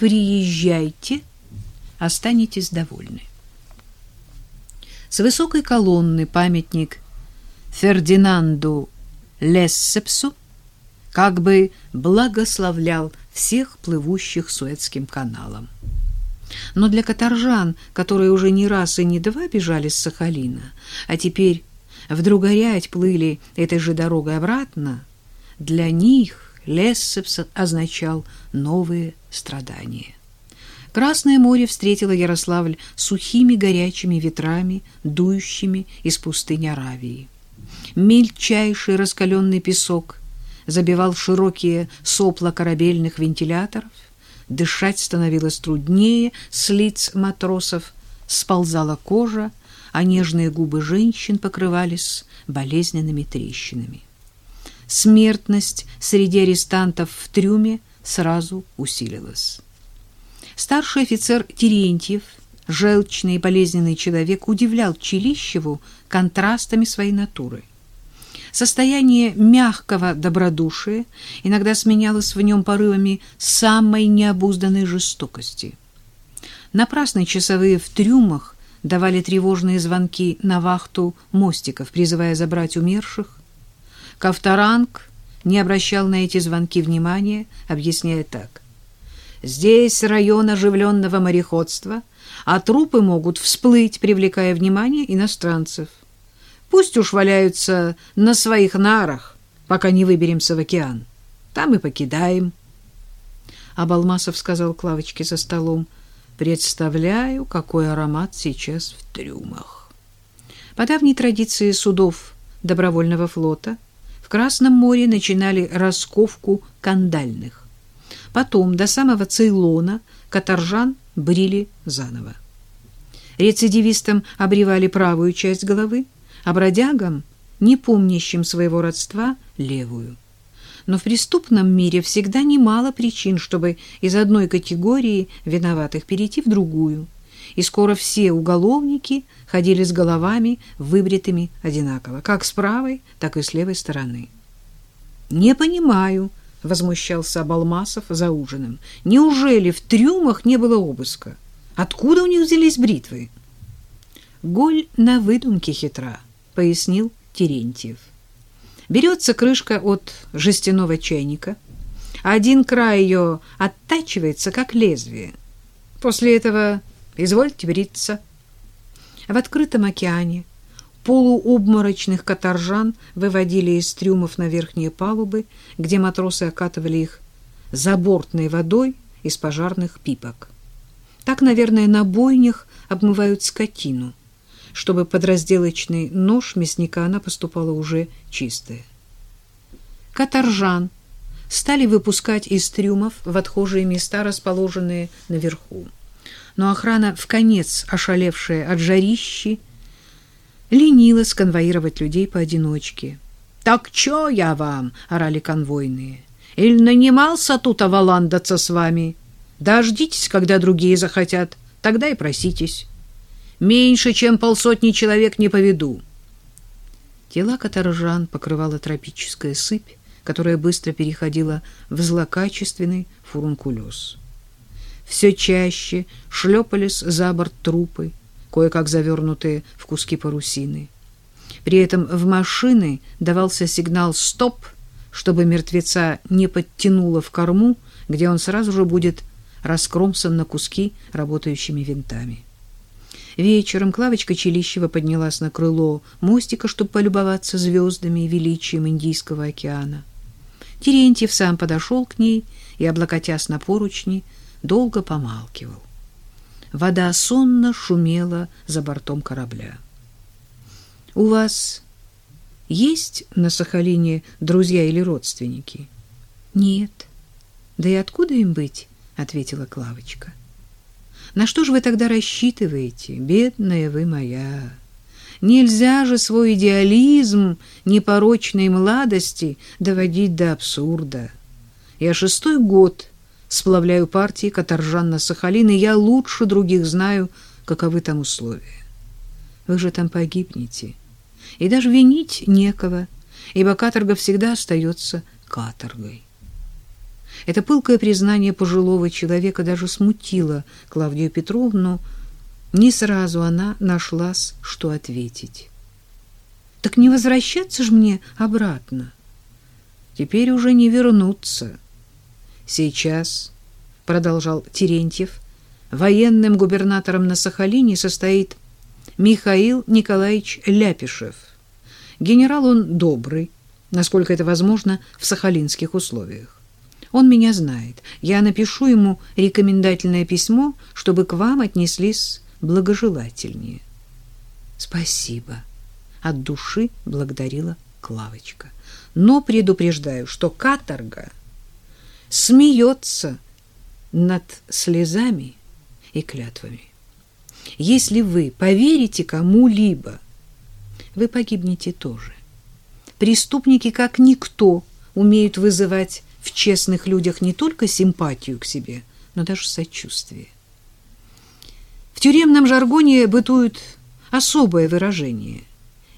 приезжайте, останетесь довольны. С высокой колонны памятник Фердинанду Лессепсу как бы благословлял всех плывущих Суэцким каналом. Но для каторжан, которые уже не раз и не два бежали с Сахалина, а теперь вдруг горять плыли этой же дорогой обратно, для них Лессепс означал новые страдания. Красное море встретило Ярославль сухими горячими ветрами, дующими из пустыни Аравии. Мельчайший раскаленный песок забивал широкие сопла корабельных вентиляторов, дышать становилось труднее, с лиц матросов сползала кожа, а нежные губы женщин покрывались болезненными трещинами. Смертность среди арестантов в трюме сразу усилилась. Старший офицер Терентьев, желчный и болезненный человек, удивлял Челищеву контрастами своей натуры. Состояние мягкого добродушия иногда сменялось в нем порывами самой необузданной жестокости. Напрасные часовые в трюмах давали тревожные звонки на вахту мостиков, призывая забрать умерших. Ковторанг не обращал на эти звонки внимания, объясняя так. «Здесь район оживленного мореходства, а трупы могут всплыть, привлекая внимание иностранцев. Пусть уж валяются на своих нарах, пока не выберемся в океан. Там и покидаем. А Балмасов сказал Клавочке за столом, «Представляю, какой аромат сейчас в трюмах». По давней традиции судов добровольного флота Красном море начинали расковку кандальных. Потом до самого Цейлона каторжан брили заново. Рецидивистам обревали правую часть головы, а бродягам, не помнящим своего родства, левую. Но в преступном мире всегда немало причин, чтобы из одной категории виноватых перейти в другую. И скоро все уголовники ходили с головами, выбритыми одинаково, как с правой, так и с левой стороны. «Не понимаю», — возмущался Балмасов за ужином. «Неужели в трюмах не было обыска? Откуда у них взялись бритвы?» Голь на выдумке хитра пояснил Терентьев. Берется крышка от жестяного чайника, один край ее оттачивается, как лезвие. После этого извольте бриться. В открытом океане полуобморочных каторжан выводили из трюмов на верхние палубы, где матросы окатывали их забортной водой из пожарных пипок. Так, наверное, на бойнях обмывают скотину чтобы под разделочный нож мясника она поступала уже чистая. Каторжан стали выпускать из трюмов в отхожие места, расположенные наверху. Но охрана, в конец ошалевшая от жарищи, ленилась конвоировать людей поодиночке. «Так чё я вам?» — орали конвойные. «Иль нанимался тут оваландаться с вами? Дождитесь, когда другие захотят, тогда и проситесь». Меньше, чем полсотни человек не поведу. Тела каторжан покрывала тропическая сыпь, которая быстро переходила в злокачественный фурункулез. Все чаще шлепались за борт трупы, кое-как завернутые в куски парусины. При этом в машины давался сигнал «стоп», чтобы мертвеца не подтянуло в корму, где он сразу же будет раскромсан на куски работающими винтами. Вечером Клавочка Челищева поднялась на крыло мостика, чтобы полюбоваться звездами и величием Индийского океана. Терентьев сам подошел к ней и, облокотясь на поручни, долго помалкивал. Вода сонно шумела за бортом корабля. — У вас есть на Сахалине друзья или родственники? — Нет. — Да и откуда им быть? — ответила Клавочка. На что же вы тогда рассчитываете, бедная вы моя? Нельзя же свой идеализм непорочной молодости доводить до абсурда. Я шестой год сплавляю партии каторжан на Сахалин, и я лучше других знаю, каковы там условия. Вы же там погибнете. И даже винить некого, ибо каторга всегда остается каторгой. Это пылкое признание пожилого человека даже смутило Клавдию Петровну. Не сразу она нашлась, что ответить. «Так не возвращаться ж мне обратно?» «Теперь уже не вернуться. Сейчас, — продолжал Терентьев, — военным губернатором на Сахалине состоит Михаил Николаевич Ляпишев. Генерал он добрый, насколько это возможно в сахалинских условиях. Он меня знает. Я напишу ему рекомендательное письмо, чтобы к вам отнеслись благожелательнее. Спасибо. От души благодарила Клавочка. Но предупреждаю, что каторга смеется над слезами и клятвами. Если вы поверите кому-либо, вы погибнете тоже. Преступники, как никто, умеют вызывать в честных людях не только симпатию к себе, но даже сочувствие. В тюремном жаргоне бытует особое выражение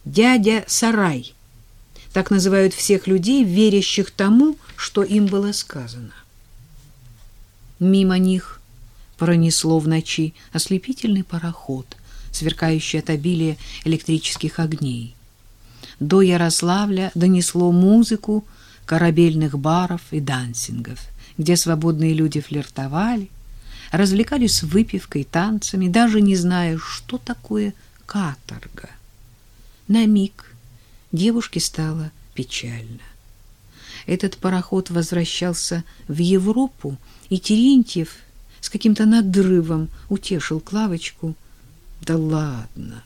«дядя Сарай». Так называют всех людей, верящих тому, что им было сказано. Мимо них пронесло в ночи ослепительный пароход, сверкающий от обилия электрических огней. До Ярославля донесло музыку корабельных баров и дансингов, где свободные люди флиртовали, развлекались выпивкой, танцами, даже не зная, что такое каторга. На миг девушке стало печально. Этот пароход возвращался в Европу, и Терентьев с каким-то надрывом утешил Клавочку. «Да ладно!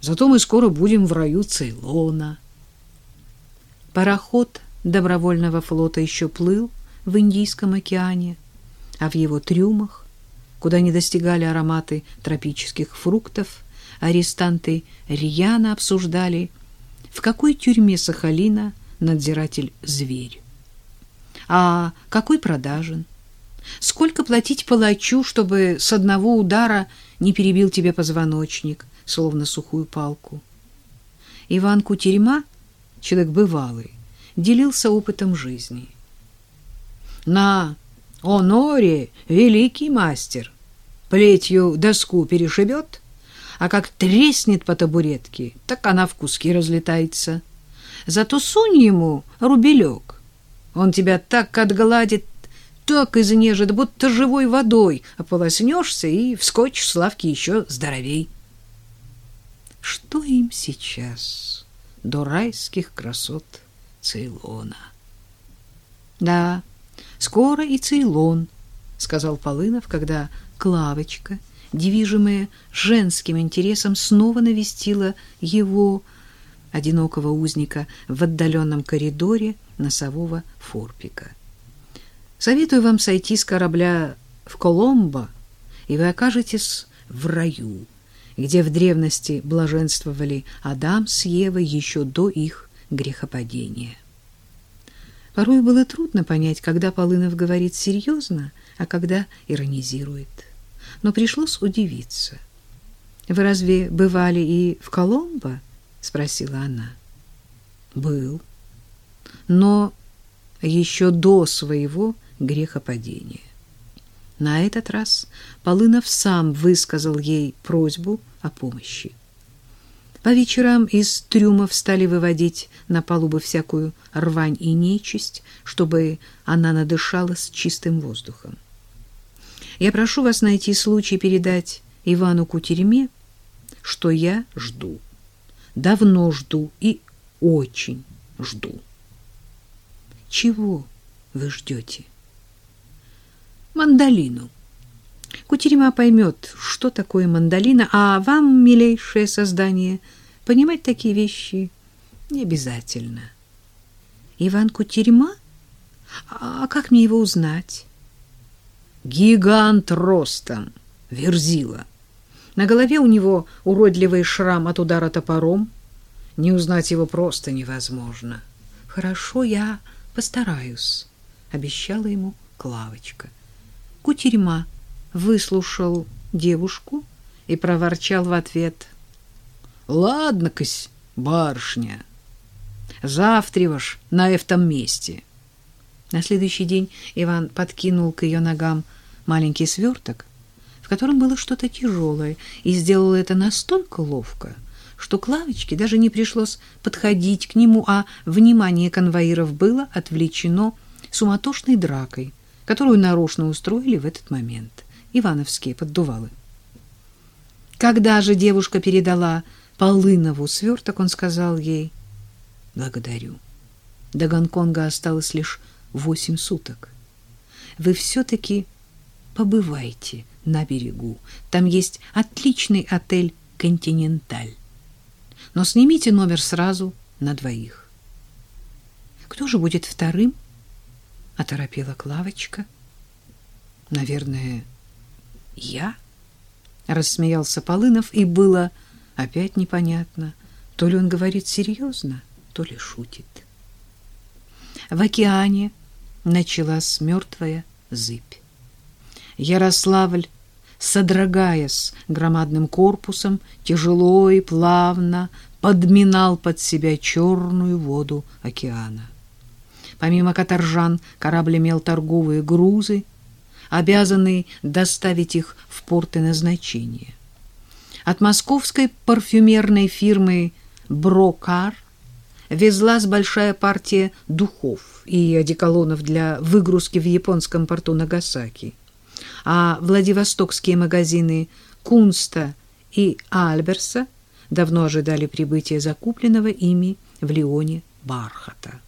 Зато мы скоро будем в раю Цейлона». Пароход добровольного флота еще плыл в Индийском океане, а в его трюмах, куда не достигали ароматы тропических фруктов, арестанты рьяно обсуждали, в какой тюрьме Сахалина надзиратель зверь. А какой продажен? Сколько платить палачу, чтобы с одного удара не перебил тебе позвоночник, словно сухую палку? Иван Кутерьма, человек бывалый, делился опытом жизни. На Оноре великий мастер плетью доску перешибет, а как треснет по табуретке, так она в куски разлетается. Зато сунь ему рубелек, он тебя так отгладит, так изнежит, будто живой водой ополоснешься и вскочишь с лавки еще здоровей. Что им сейчас до райских красот Цейлона? Да, скоро и Цейлон, сказал Полынов, когда Клавочка, движимая женским интересом, снова навестила его одинокого узника в отдаленном коридоре носового форпика. Советую вам сойти с корабля в Коломбо, и вы окажетесь в раю, где в древности блаженствовали Адам с Евой еще до их грехопадения. Порой было трудно понять, когда Полынов говорит серьезно, а когда иронизирует. Но пришлось удивиться. «Вы разве бывали и в Коломбо?» — спросила она. «Был. Но еще до своего грехопадения. На этот раз Полынов сам высказал ей просьбу о помощи. По вечерам из трюмов стали выводить на палубу всякую рвань и нечисть, чтобы она надышалась чистым воздухом. Я прошу вас найти случай передать Ивану Кутереме, что я жду. Давно жду и очень жду. Чего вы ждете? Мандолину. Кутерема поймет, что такое мандолина, а вам, милейшее создание, понимать такие вещи не обязательно. Иван Кутерема? А как мне его узнать? Гигант ростом, верзила. На голове у него уродливый шрам от удара топором. Не узнать его просто невозможно. Хорошо, я постараюсь, обещала ему Клавочка. Кутерьма выслушал девушку и проворчал в ответ: "Ладно-кась, барышня. Завтра ваш на этом месте. На следующий день Иван подкинул к ее ногам маленький сверток, в котором было что-то тяжелое, и сделал это настолько ловко, что Клавочке даже не пришлось подходить к нему, а внимание конвоиров было отвлечено суматошной дракой, которую нарочно устроили в этот момент. Ивановские поддувалы. Когда же девушка передала Полынову сверток, он сказал ей «Благодарю. До Гонконга осталось лишь восемь суток. Вы все-таки побывайте на берегу. Там есть отличный отель «Континенталь». Но снимите номер сразу на двоих. Кто же будет вторым? Оторопела Клавочка. Наверное, я? Рассмеялся Полынов, и было опять непонятно, то ли он говорит серьезно, то ли шутит. В океане началась мертвая зыбь. Ярославль, содрогаясь громадным корпусом, тяжело и плавно подминал под себя черную воду океана. Помимо каторжан корабль имел торговые грузы, обязанные доставить их в порты назначения. От московской парфюмерной фирмы «Брокар» везлась большая партия духов и одеколонов для выгрузки в японском порту Нагасаки, а владивостокские магазины «Кунста» и «Альберса» давно ожидали прибытия закупленного ими в Лионе бархата.